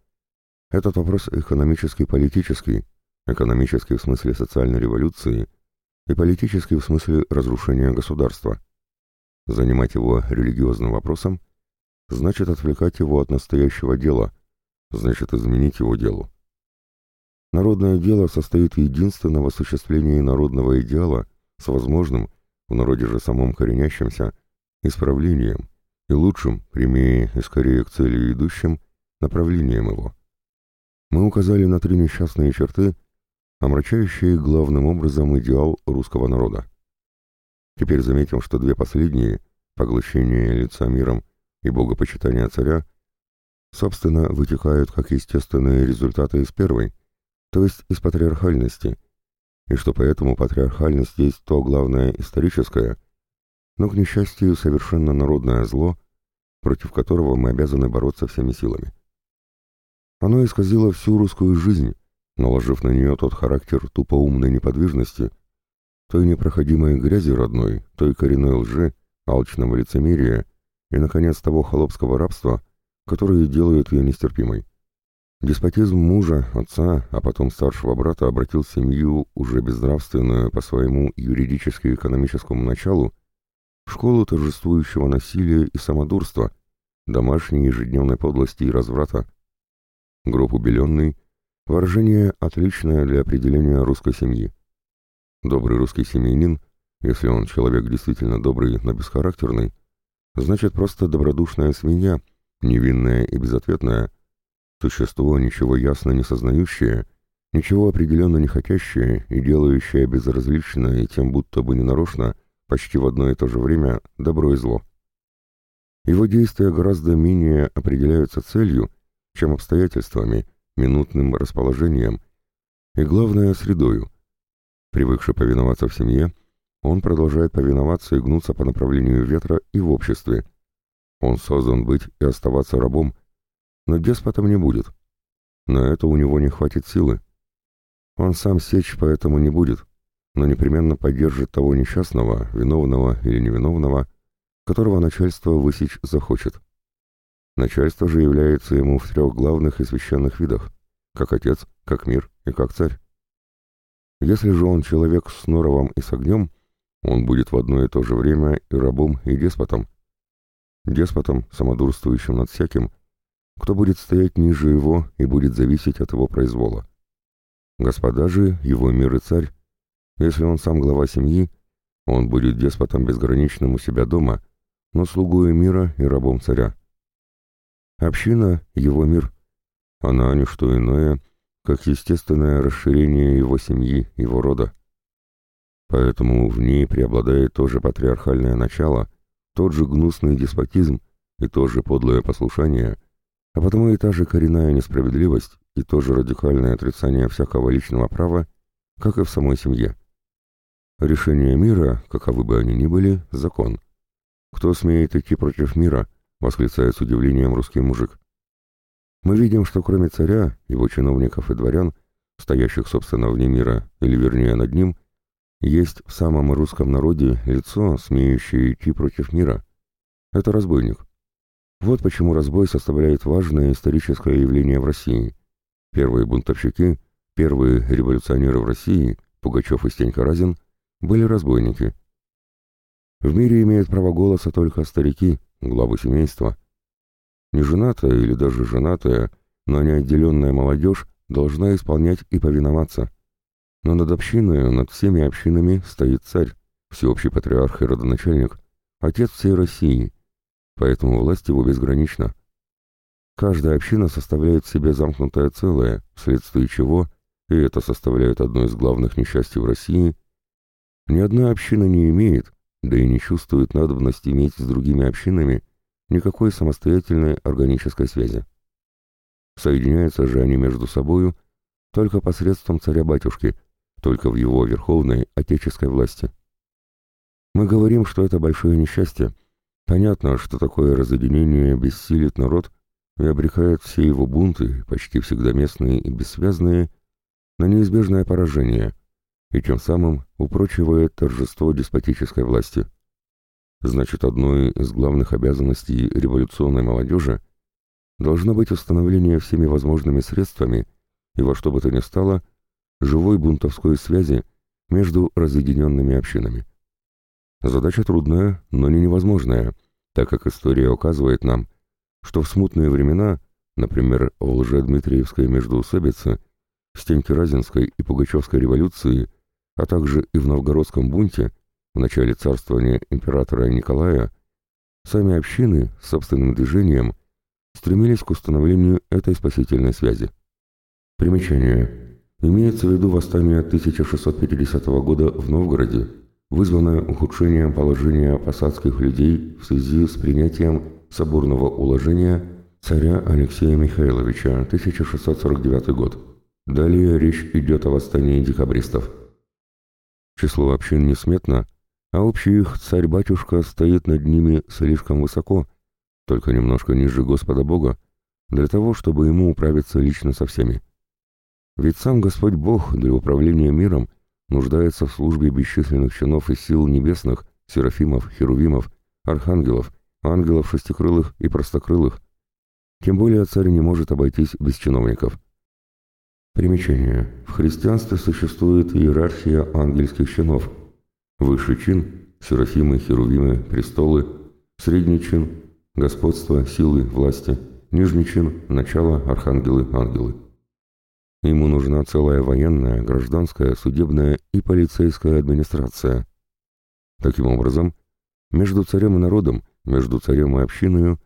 Этот вопрос экономический политический, экономический в смысле социальной революции и политический в смысле разрушения государства. Занимать его религиозным вопросом значит отвлекать его от настоящего дела, значит изменить его делу. Народное дело состоит в единственном осуществлении народного идеала с возможным, в народе же самом коренящимся, исправлением и лучшим, прямее и скорее к цели идущим, направлением его. Мы указали на три несчастные черты, омрачающие главным образом идеал русского народа. Теперь заметим, что две последние, поглощение лица миром и богопочитание царя, собственно, вытекают как естественные результаты из первой, то есть из патриархальности, и что поэтому патриархальность есть то главное историческое, но, к несчастью, совершенно народное зло, против которого мы обязаны бороться всеми силами. Оно исказило всю русскую жизнь, наложив на нее тот характер тупоумной неподвижности, той непроходимой грязи родной, той коренной лжи, алчного лицемерия и, наконец, того холопского рабства, которые делают ее нестерпимой. Деспотизм мужа, отца, а потом старшего брата обратил семью, уже безнравственную по своему юридически-экономическому началу, в школу торжествующего насилия и самодурства, домашней ежедневной подлости и разврата. Гроб убеленный — выражение, отличное для определения русской семьи. Добрый русский семьянин, если он человек действительно добрый, но бесхарактерный, значит просто добродушная свинья — невинное и безответное, существо, ничего ясно не сознающее, ничего определенно не хотящее и делающее безразличное и тем будто бы ненарочно, почти в одно и то же время, добро и зло. Его действия гораздо менее определяются целью, чем обстоятельствами, минутным расположением и, главное, средою. Привыкший повиноваться в семье, он продолжает повиноваться и гнуться по направлению ветра и в обществе – он создан быть и оставаться рабом, но деспотом не будет. На это у него не хватит силы. Он сам сечь поэтому не будет, но непременно поддержит того несчастного, виновного или невиновного, которого начальство высечь захочет. Начальство же является ему в трех главных и священных видах, как отец, как мир и как царь. Если же он человек с норовом и с огнем, он будет в одно и то же время и рабом, и деспотом, деспотом, самодурствующим над всяким, кто будет стоять ниже его и будет зависеть от его произвола. Господа же, его мир и царь, если он сам глава семьи, он будет деспотом безграничным у себя дома, но слугою мира и рабом царя. Община — его мир. Она — не что иное, как естественное расширение его семьи, его рода. Поэтому в ней преобладает тоже патриархальное начало — тот же гнусный деспотизм и то же подлое послушание, а потому и та же коренная несправедливость и то же радикальное отрицание всякого личного права, как и в самой семье. Решение мира, каковы бы они ни были, закон. Кто смеет идти против мира?» — восклицает с удивлением русский мужик. Мы видим, что кроме царя, его чиновников и дворян, стоящих, собственно, вне мира, или вернее над ним, есть в самом русском народе лицо, смеющее идти против мира. Это разбойник. Вот почему разбой составляет важное историческое явление в России. Первые бунтовщики, первые революционеры в России, Пугачев и Стенька Разин, были разбойники. В мире имеют право голоса только старики, главы семейства. Неженатая или даже женатая, но неотделенная молодежь должна исполнять и повиноваться. Но над общиной, над всеми общинами стоит царь, всеобщий патриарх и родоначальник, отец всей России, поэтому власть его безгранична. Каждая община составляет в себе замкнутое целое, вследствие чего, и это составляет одно из главных несчастий в России, ни одна община не имеет, да и не чувствует надобность иметь с другими общинами никакой самостоятельной органической связи. Соединяются же они между собою только посредством царя-батюшки, только в его верховной отеческой власти. Мы говорим, что это большое несчастье. Понятно, что такое разъединение бессилит народ и обрекает все его бунты, почти всегда местные и бессвязные, на неизбежное поражение, и тем самым упрочивает торжество деспотической власти. Значит, одной из главных обязанностей революционной молодежи должно быть установление всеми возможными средствами и во что бы то ни стало живой бунтовской связи между разъединенными общинами. Задача трудная, но не невозможная, так как история указывает нам, что в смутные времена, например, в Лжедмитриевской междоусобице, в Стеньке Разинской и Пугачевской революции, а также и в Новгородском бунте, в начале царствования императора Николая, сами общины с собственным движением стремились к установлению этой спасительной связи. Примечание. Имеется в виду восстание 1650 года в Новгороде, вызванное ухудшением положения посадских людей в связи с принятием соборного уложения царя Алексея Михайловича, 1649 год. Далее речь идет о восстании декабристов. Число общин несметно, а общий их царь-батюшка стоит над ними слишком высоко, только немножко ниже Господа Бога, для того, чтобы ему управиться лично со всеми. Ведь сам Господь Бог для управления миром нуждается в службе бесчисленных чинов и сил небесных, серафимов, херувимов, архангелов, ангелов шестикрылых и простокрылых. Тем более царь не может обойтись без чиновников. Примечание. В христианстве существует иерархия ангельских чинов – Высший чин – серафимы, херувимы, престолы. Средний чин – господство, силы, власти. Нижний чин – начало, архангелы, ангелы. Ему нужна целая военная, гражданская, судебная и полицейская администрация. Таким образом, между царем и народом, между царем и общиной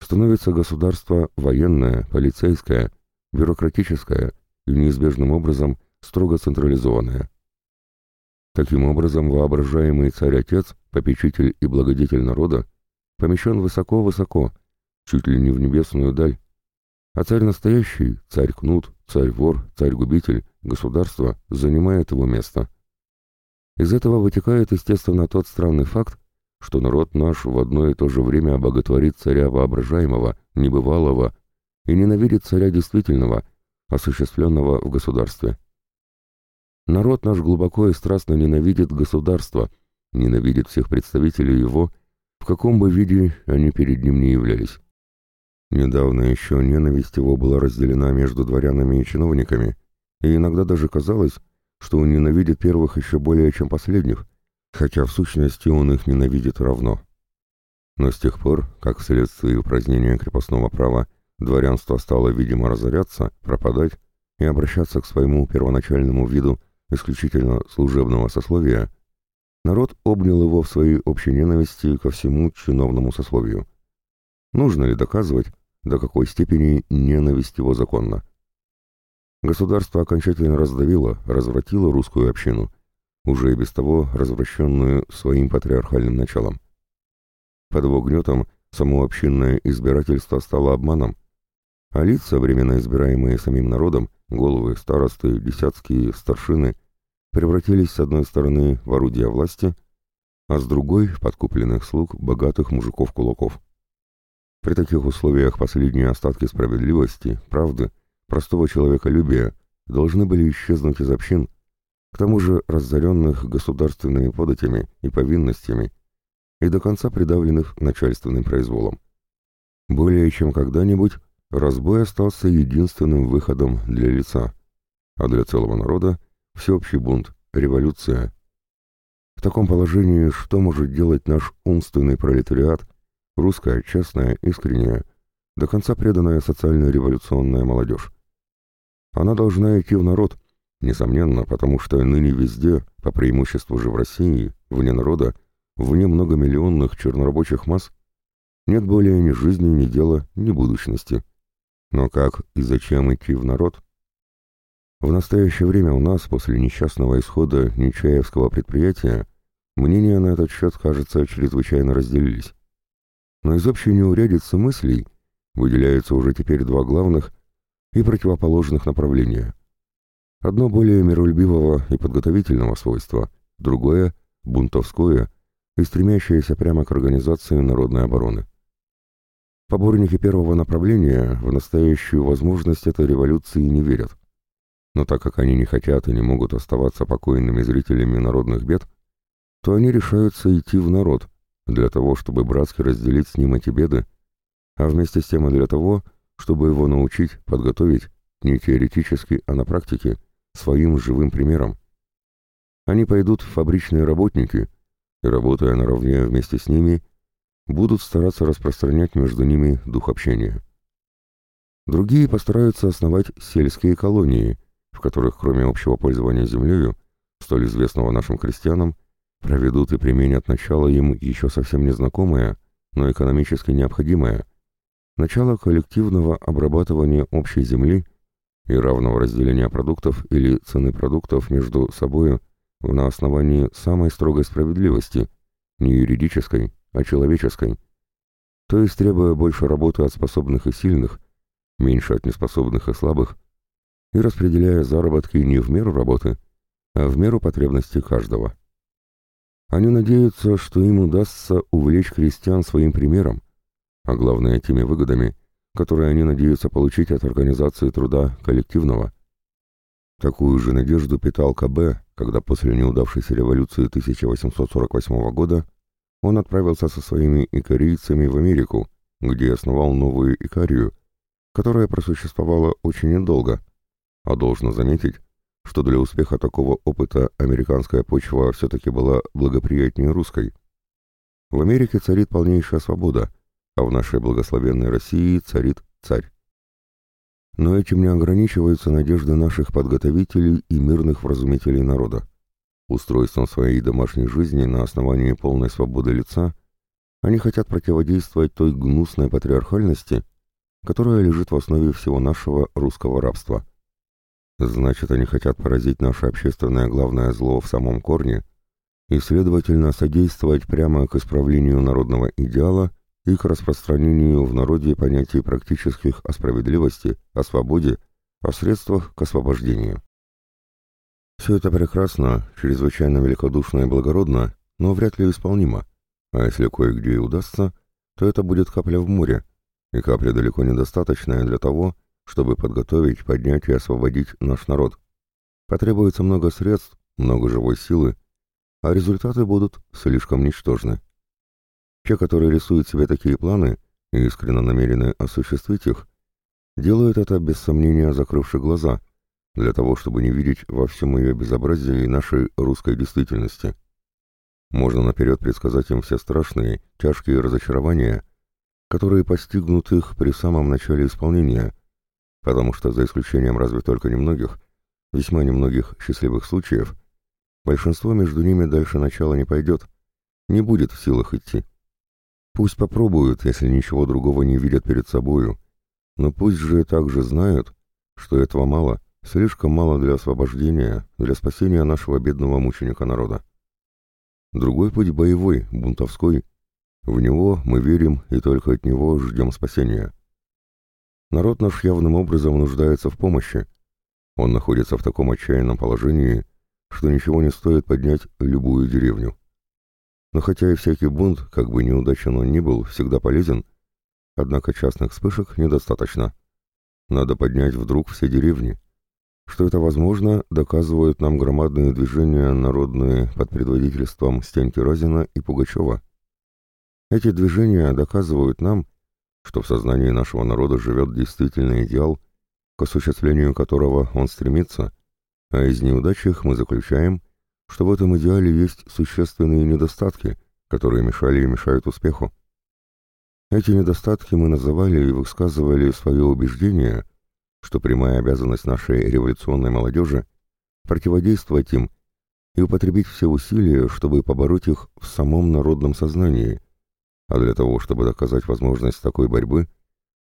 становится государство военное, полицейское, бюрократическое и неизбежным образом строго централизованное. Таким образом, воображаемый царь-отец, попечитель и благодетель народа, помещен высоко-высоко, чуть ли не в небесную даль. А царь настоящий, царь-кнут, царь-вор, царь-губитель, государство занимает его место. Из этого вытекает, естественно, тот странный факт, что народ наш в одно и то же время боготворит царя воображаемого, небывалого и ненавидит царя действительного, осуществленного в государстве. Народ наш глубоко и страстно ненавидит государство, ненавидит всех представителей его, в каком бы виде они перед ним не являлись. Недавно еще ненависть его была разделена между дворянами и чиновниками, и иногда даже казалось, что он ненавидит первых еще более, чем последних, хотя в сущности он их ненавидит равно. Но с тех пор, как вследствие упразднения крепостного права дворянство стало, видимо, разоряться, пропадать и обращаться к своему первоначальному виду исключительно служебного сословия, народ обнял его в своей общей ненависти ко всему чиновному сословию. Нужно ли доказывать, до какой степени ненависть его законна? Государство окончательно раздавило, развратило русскую общину, уже и без того развращенную своим патриархальным началом. Под его гнетом само избирательство стало обманом, а лица, временно избираемые самим народом, головы, старосты, десятские, старшины, превратились с одной стороны в орудия власти, а с другой — подкупленных слуг богатых мужиков-кулаков. При таких условиях последние остатки справедливости, правды, простого человеколюбия должны были исчезнуть из общин, к тому же разоренных государственными податями и повинностями и до конца придавленных начальственным произволом. Более чем когда-нибудь разбой остался единственным выходом для лица, а для целого народа – всеобщий бунт, революция. В таком положении что может делать наш умственный пролетариат, русская, честная, искренняя, до конца преданная социально-революционная молодежь? Она должна идти в народ – Несомненно, потому что ныне везде, по преимуществу же в России, вне народа, вне многомиллионных чернорабочих масс, нет более ни жизни, ни дела, ни будущности. Но как и зачем идти в народ? В настоящее время у нас, после несчастного исхода Нечаевского предприятия, мнения на этот счет, кажется, чрезвычайно разделились. Но из общей неурядицы мыслей выделяются уже теперь два главных и противоположных направления – Одно более миролюбивого и подготовительного свойства, другое — бунтовское и стремящееся прямо к организации народной обороны. Поборники первого направления в настоящую возможность этой революции не верят. Но так как они не хотят и не могут оставаться покойными зрителями народных бед, то они решаются идти в народ для того, чтобы братски разделить с ним эти беды, а вместе с тем и для того, чтобы его научить, подготовить, не теоретически, а на практике, своим живым примером. Они пойдут в фабричные работники и, работая наравне вместе с ними, будут стараться распространять между ними дух общения. Другие постараются основать сельские колонии, в которых, кроме общего пользования землею, столь известного нашим крестьянам, проведут и применят начало им еще совсем незнакомое, но экономически необходимое, начало коллективного обрабатывания общей земли и равного разделения продуктов или цены продуктов между собою на основании самой строгой справедливости, не юридической, а человеческой, то есть требуя больше работы от способных и сильных, меньше от неспособных и слабых, и распределяя заработки не в меру работы, а в меру потребностей каждого. Они надеются, что им удастся увлечь крестьян своим примером, а главное теми выгодами, которые они надеются получить от организации труда коллективного. Такую же надежду питал КБ, когда после неудавшейся революции 1848 года он отправился со своими икарийцами в Америку, где основал новую Икарию, которая просуществовала очень недолго, а должно заметить, что для успеха такого опыта американская почва все-таки была благоприятнее русской. В Америке царит полнейшая свобода – а в нашей благословенной России царит царь. Но этим не ограничиваются надежды наших подготовителей и мирных вразумителей народа. Устройством своей домашней жизни на основании полной свободы лица они хотят противодействовать той гнусной патриархальности, которая лежит в основе всего нашего русского рабства. Значит, они хотят поразить наше общественное главное зло в самом корне и, следовательно, содействовать прямо к исправлению народного идеала – и к распространению в народе понятий практических о справедливости, о свободе, о средствах к освобождению. Все это прекрасно, чрезвычайно великодушно и благородно, но вряд ли исполнимо, а если кое-где и удастся, то это будет капля в море, и капля далеко недостаточная для того, чтобы подготовить, поднять и освободить наш народ. Потребуется много средств, много живой силы, а результаты будут слишком ничтожны. Те, которые рисуют себе такие планы и искренне намерены осуществить их, делают это без сомнения закрывши глаза, для того, чтобы не видеть во всем ее безобразии нашей русской действительности. Можно наперед предсказать им все страшные, тяжкие разочарования, которые постигнут их при самом начале исполнения, потому что, за исключением разве только немногих, весьма немногих счастливых случаев, большинство между ними дальше начала не пойдет, не будет в силах идти. Пусть попробуют, если ничего другого не видят перед собою, но пусть же также знают, что этого мало, слишком мало для освобождения, для спасения нашего бедного мученика народа. Другой путь боевой, бунтовской. В него мы верим и только от него ждем спасения. Народ наш явным образом нуждается в помощи. Он находится в таком отчаянном положении, что ничего не стоит поднять любую деревню. Но хотя и всякий бунт, как бы неудачен он ни был, всегда полезен, однако частных вспышек недостаточно. Надо поднять вдруг все деревни. Что это возможно, доказывают нам громадные движения народные под предводительством Стеньки Разина и Пугачева. Эти движения доказывают нам, что в сознании нашего народа живет действительный идеал, к осуществлению которого он стремится, а из неудач их мы заключаем, что в этом идеале есть существенные недостатки, которые мешали и мешают успеху. Эти недостатки мы называли и высказывали свое убеждение, что прямая обязанность нашей революционной молодежи противодействовать им и употребить все усилия, чтобы побороть их в самом народном сознании, а для того, чтобы доказать возможность такой борьбы,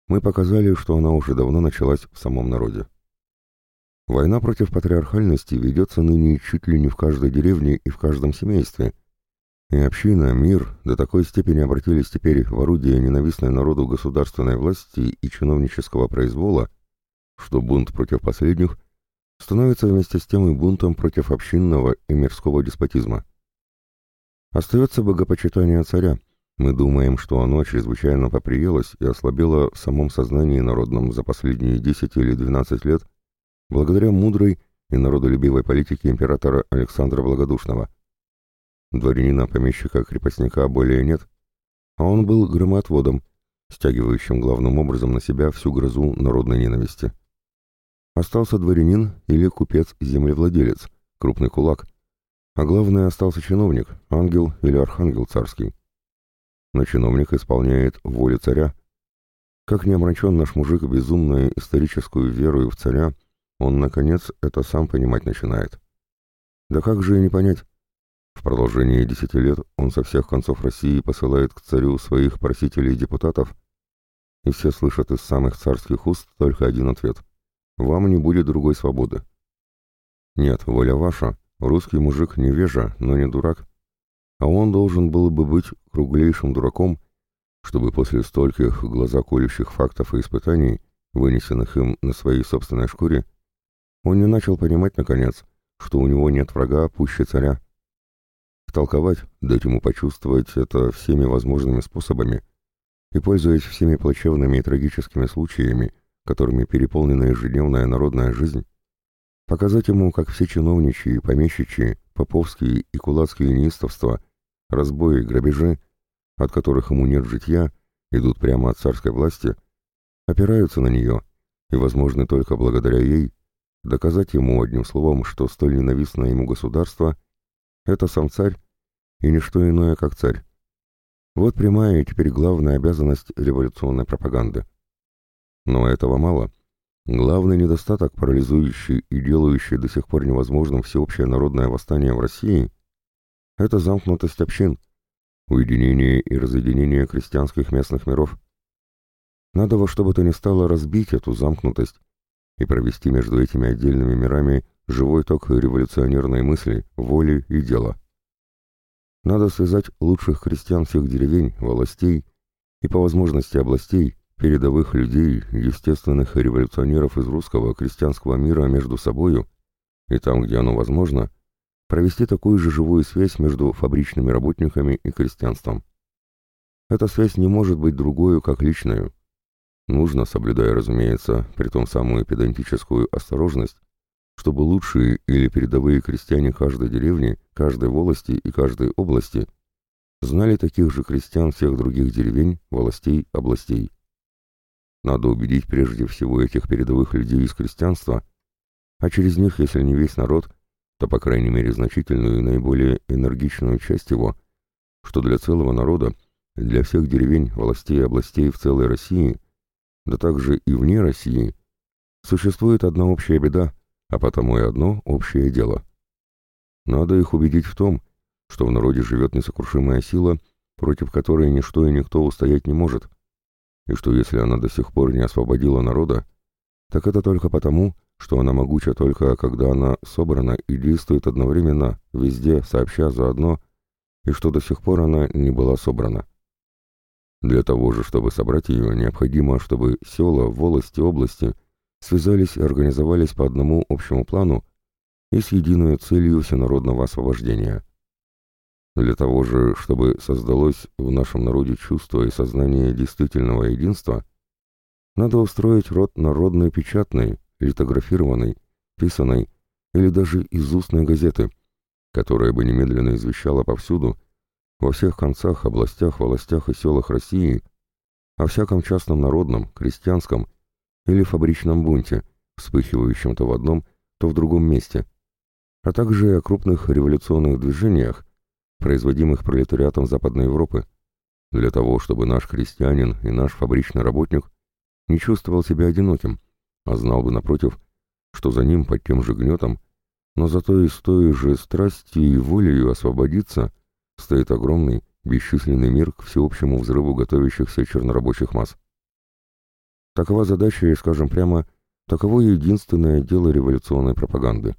мы показали, что она уже давно началась в самом народе. Война против патриархальности ведется ныне чуть ли не в каждой деревне и в каждом семействе. И община, мир до такой степени обратились теперь в орудие ненавистной народу государственной власти и чиновнического произвола, что бунт против последних становится вместе с тем и бунтом против общинного и мирского деспотизма. Остается богопочитание царя. Мы думаем, что оно чрезвычайно поприелось и ослабело в самом сознании народном за последние 10 или 12 лет благодаря мудрой и народолюбивой политике императора Александра Благодушного. Дворянина-помещика-крепостника более нет, а он был громоотводом, стягивающим главным образом на себя всю грозу народной ненависти. Остался дворянин или купец-землевладелец, крупный кулак, а главное остался чиновник, ангел или архангел царский. Но чиновник исполняет волю царя. Как не омрачен наш мужик безумной историческую верою в царя, он, наконец, это сам понимать начинает. Да как же и не понять? В продолжении десяти лет он со всех концов России посылает к царю своих просителей и депутатов, и все слышат из самых царских уст только один ответ. Вам не будет другой свободы. Нет, воля ваша, русский мужик невежа, но не дурак, а он должен был бы быть круглейшим дураком, чтобы после стольких глазоколющих фактов и испытаний, вынесенных им на своей собственной шкуре, он не начал понимать, наконец, что у него нет врага пуще царя. Втолковать, дать ему почувствовать это всеми возможными способами и, пользуясь всеми плачевными и трагическими случаями, которыми переполнена ежедневная народная жизнь, показать ему, как все чиновничьи, помещичьи, поповские и кулацкие неистовства, разбои, грабежи, от которых ему нет житья, идут прямо от царской власти, опираются на нее и возможны только благодаря ей, доказать ему одним словом, что столь ненавистное ему государство — это сам царь и ничто иное, как царь. Вот прямая и теперь главная обязанность революционной пропаганды. Но этого мало. Главный недостаток, парализующий и делающий до сих пор невозможным всеобщее народное восстание в России — это замкнутость общин, уединение и разъединение крестьянских местных миров. Надо во что бы то ни стало разбить эту замкнутость, и провести между этими отдельными мирами живой ток революционерной мысли, воли и дела. Надо связать лучших крестьян всех деревень, властей и по возможности областей, передовых людей, естественных революционеров из русского крестьянского мира между собою, и там, где оно возможно, провести такую же живую связь между фабричными работниками и крестьянством. Эта связь не может быть другой, как личную, Нужно, соблюдая, разумеется, при том самую педантическую осторожность, чтобы лучшие или передовые крестьяне каждой деревни, каждой волости и каждой области знали таких же крестьян всех других деревень, волостей, областей. Надо убедить прежде всего этих передовых людей из крестьянства, а через них, если не весь народ, то, по крайней мере, значительную и наиболее энергичную часть его, что для целого народа, для всех деревень, волостей и областей в целой России – да также и вне России, существует одна общая беда, а потому и одно общее дело. Надо их убедить в том, что в народе живет несокрушимая сила, против которой ничто и никто устоять не может, и что если она до сих пор не освободила народа, так это только потому, что она могуча только когда она собрана и действует одновременно, везде, сообща заодно, и что до сих пор она не была собрана. Для того же, чтобы собрать ее, необходимо, чтобы села, волости, области связались и организовались по одному общему плану и с единой целью всенародного освобождения. Для того же, чтобы создалось в нашем народе чувство и сознание действительного единства, надо устроить род народной печатной, литографированной, писаной или даже из устной газеты, которая бы немедленно извещала повсюду, во всех концах, областях, властях и селах России, о всяком частном народном, крестьянском или фабричном бунте, вспыхивающем то в одном, то в другом месте, а также о крупных революционных движениях, производимых пролетариатом Западной Европы, для того, чтобы наш крестьянин и наш фабричный работник не чувствовал себя одиноким, а знал бы, напротив, что за ним под тем же гнетом, но зато и с той же страстью и волею освободиться стоит огромный, бесчисленный мир к всеобщему взрыву готовящихся чернорабочих масс. Такова задача и, скажем прямо, таково единственное дело революционной пропаганды.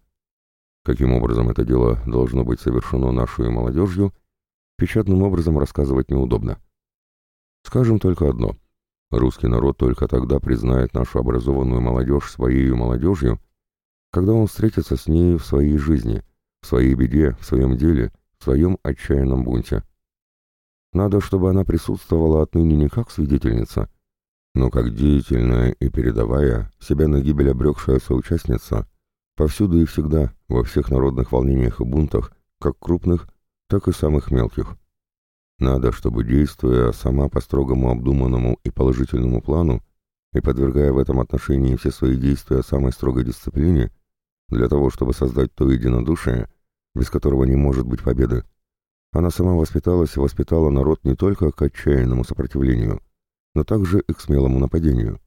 Каким образом это дело должно быть совершено нашу молодежью, печатным образом рассказывать неудобно. Скажем только одно. Русский народ только тогда признает нашу образованную молодежь своей молодежью, когда он встретится с ней в своей жизни, в своей беде, в своем деле, в своем отчаянном бунте. Надо, чтобы она присутствовала отныне не как свидетельница, но как деятельная и передавая, себя на гибель обрекшая соучастница, повсюду и всегда, во всех народных волнениях и бунтах, как крупных, так и самых мелких. Надо, чтобы, действуя сама по строгому обдуманному и положительному плану, и подвергая в этом отношении все свои действия самой строгой дисциплине, для того, чтобы создать то единодушие, без которого не может быть победы, она сама воспиталась и воспитала народ не только к отчаянному сопротивлению, но также и к смелому нападению.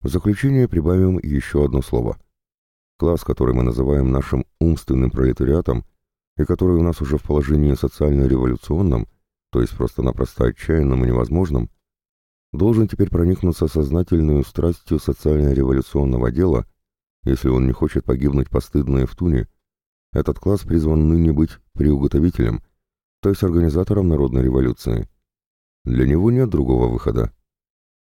В заключение прибавим еще одно слово. Класс, который мы называем нашим умственным пролетариатом, и который у нас уже в положении социально-революционном, то есть просто-напросто отчаянным и невозможным, должен теперь проникнуться сознательную страстью социально-революционного дела, если он не хочет погибнуть постыдно и в туне, этот класс призван ныне быть приуготовителем, то есть организатором народной революции. Для него нет другого выхода.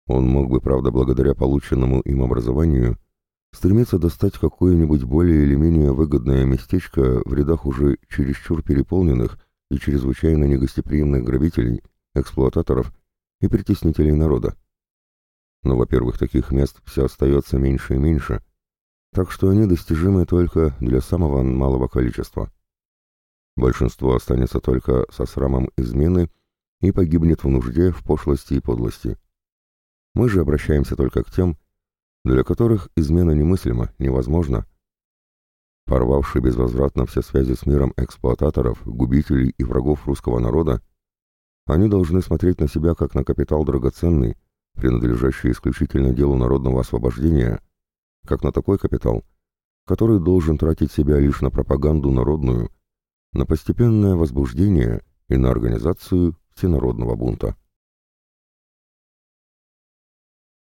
Он мог бы, правда, благодаря полученному им образованию, стремиться достать какое-нибудь более или менее выгодное местечко в рядах уже чересчур переполненных и чрезвычайно негостеприимных грабителей, эксплуататоров и притеснителей народа. Но, во-первых, таких мест все остается меньше и меньше, так что они достижимы только для самого малого количества. Большинство останется только со срамом измены и погибнет в нужде, в пошлости и подлости. Мы же обращаемся только к тем, для которых измена немыслима, невозможна. Порвавший безвозвратно все связи с миром эксплуататоров, губителей и врагов русского народа, они должны смотреть на себя как на капитал драгоценный, принадлежащий исключительно делу народного освобождения – как на такой капитал, который должен тратить себя лишь на пропаганду народную, на постепенное возбуждение и на организацию всенародного бунта.